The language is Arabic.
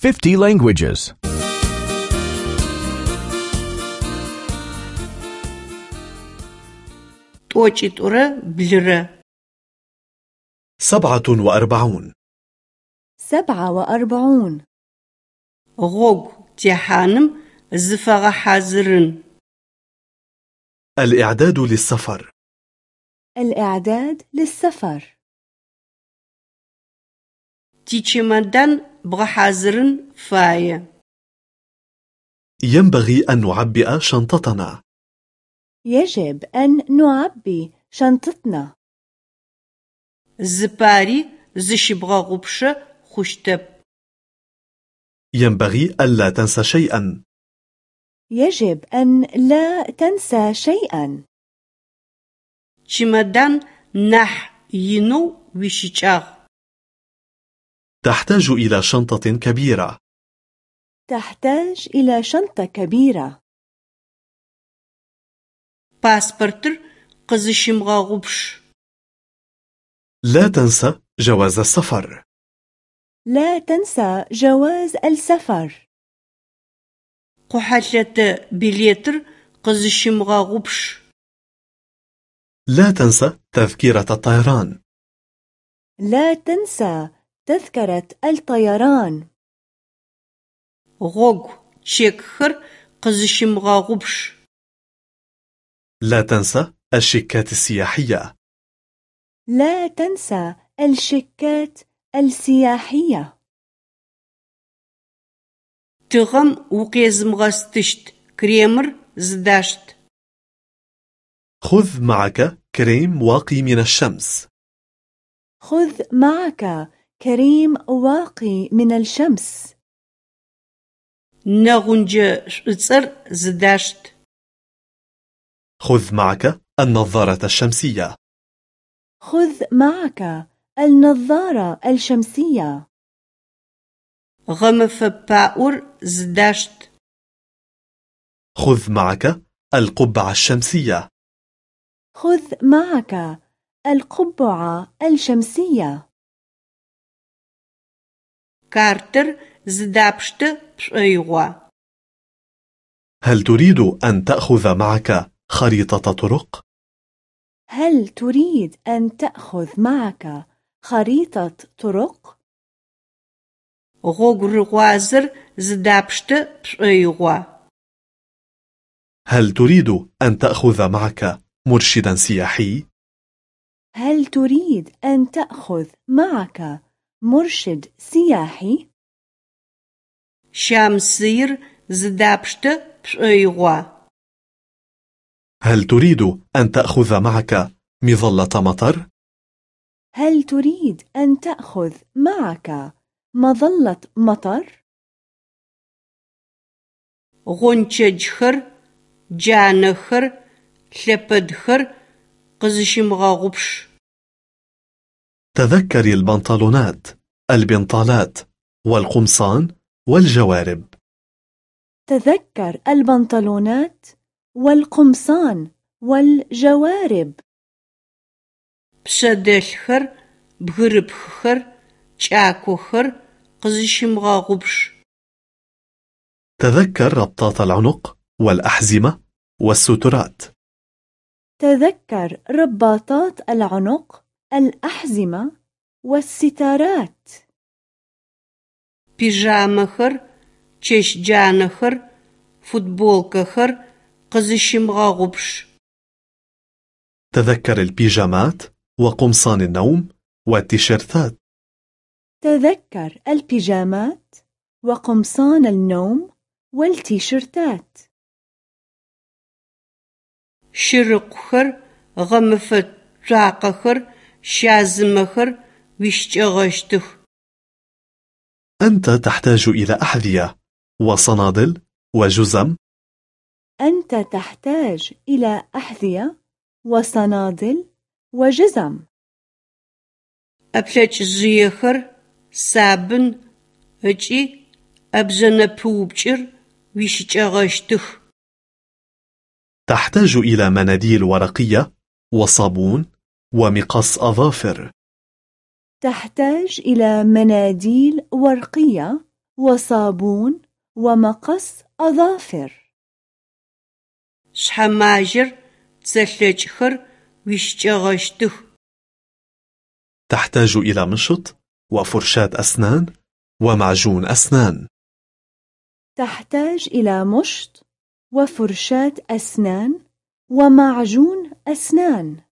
50 languages. سبعة وأربعون. 47 47 غوغ تيحانم زفغ حازرن. الإعداد للسفر. الإعداد للسفر. تيشمدان бгъэхьазырын фае. ينبغي أن نعبئ شنطتنا يجب أن نعبي شنطتنا Зы пари зыщыбгъэгъупшэ хъущтэп. ينبغي ألا تنسى شيئا يجب أن لا تنسى شيئا Чемодан нахь инэу уищыкӏагъ. تحتاج إلى شنطة كبيرة. تحتاج إلى شنطة كبيرة. باسبرتر قزشمغا غبش. لا تنسى جواز السفر. لا تنسى جواز السفر. قحلة بليتر قزشمغا غبش. لا تنسى تذكرة الطيران. لا تنسى تذكرة الطيران. غوغ تشيكخر قزشمغاغبش لا تنسى الشيكات السياحية. لا تنسى الشيكات السياحية. تغم وقيزمغستشت كريمر زداشت. خذ معك كريم واقي من الشمس. خذ معك كريم واقي من الشمس. نغنج شوصر زداشت. خذ معك النظارة الشمسية. خذ معك النظارة الشمسية. غمف باور زداشت. خذ معك القبعة الشمسية. خذ معك القبعة الشمسية. كارتر زدابشت بشيغوا هل تريد أن تأخذ معك خريطة طرق؟ هل تريد أن تأخذ معك خريطة طرق؟ غوغرغوازر زدابشت بشيغوا هل تريد أن تأخذ معك مرشدا سياحي؟ هل تريد أن تأخذ معك مرشد سياحي شامسير زدابشت بشيغوا هل تريد أن تأخذ معك مظلة مطر؟ هل تريد أن تأخذ معك مظلة مطر؟ غنچجخر جانخر لبدخر لپدخر قزشمغغبش تذكري البنطلونات، البنطالات، والقمصان، والجوارب. تذكر البنطلونات والقمصان والجوارب Пшъэдэлъхэр, бгырыпхъхэр, кӏакохэр къызыщымгъэгъупш. تذكر ربطات العنق، والأحزمة، والسترات. تذكر رباطات العنق الأحزمة والستارات Пижамэхэр, чэщджанэхэр, футболкэхэр къызыщымгъэгъупш. تذكر البيجامات، وقمصان النوم، والتيشيرتات. تذكر البيجامات وقمصان النوم والتيشيرتات Щырыкъухэр, гъэмэфэ شازمخر ويشتغشتخ أنت تحتاج إلى أحذية وصنادل وجزم. أنت تحتاج إلى أحذية وصنادل وجزم. أبلج زيخر سابن هجي أبزنبوبجر ويشجغشتخ تحتاج إلى مناديل ورقية وصابون ومقص أظافر. تحتاج إلى مناديل ورقية وصابون ومقص أظافر. شحماجر تسلجخر ويشجغشتخ تحتاج إلى مشط وفرشاة أسنان ومعجون أسنان. تحتاج إلى مشط وفرشاة أسنان ومعجون أسنان.